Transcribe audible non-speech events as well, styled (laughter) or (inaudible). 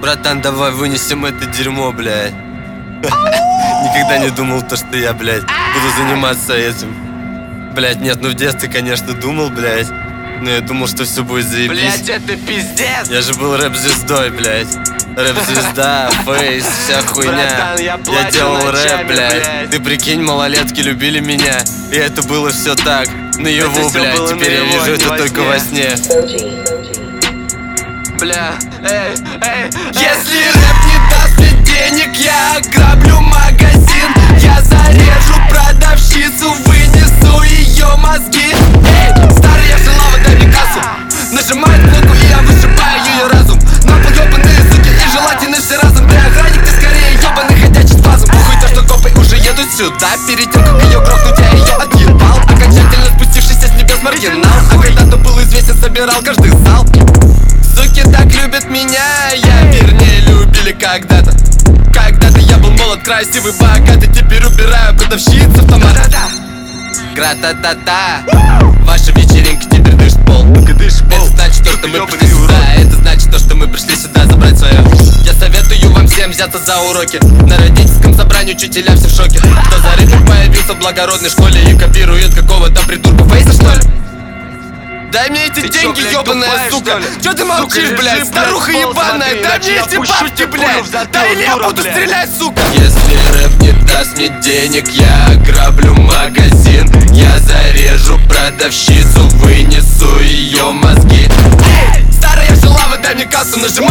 Братан, давай вынесем это дерьмо, блядь. Никогда не думал то, что я, блядь, буду заниматься этим. Блядь, нет, ну в детстве, конечно, думал, блядь. Но я думал, что все будет заебись. Блять, это пиздец! Я же был рэп-звездой, блядь. Рэп-звезда, (laughs) фейс, вся хуйня. Братан, я плачу делал ночами, рэп, блядь. блядь. Ты прикинь, малолетки любили меня. И это было все так. Наяву, Это всё блядь. Теперь я вижу а это во только сне. во сне. Бля, эй, эй, Если рэп не даст мне денег, я ограблю магазин. Я зарежу продавщицу, вынесу ее мозги. Эй, я шалава, дай мне кассу. Нажимает кнопку, и я вышибаю ее разум. Нахуй ебаные суки и желательно все разом. Ты охранник, ты скорее ебаный ходячий спазм. Похуй то, что копы уже едут сюда. Перед тем, как ее грохнуть, я ее отъебал. Окончательно спустившийся с небес маргинал. А когда-то был известен, собирал каждый зал так любят меня, я вернее любили когда-то. Когда-то я был молод, красивый, богатый. Теперь убираю продавщиц автомата Гра-та-та-та. Ваша вечеринка теперь дышит пол. Это значит то, что мы пришли сюда. Это значит то, что мы пришли сюда забрать свое Я советую вам всем взяться за уроки. На родительском собрании учителя все в шоке. Кто за рыбник появился в благородной школе И копирует какого-то придурка фейса что ли? Дай мне эти Ты чё, деньги, блядь, ебаная тупая, сука! Чё ты Сука, молчишь, лежи, блядь? блядь, Старуха пол ебаная! смотри, Дай мне эти бабки, блядь! затылок, Да или я буду блядь. стрелять, сука! Если рэп не даст мне денег, я ограблю магазин Я зарежу продавщицу, вынесу ее мозги Эй, старая шалава, дай мне кассу, нажимай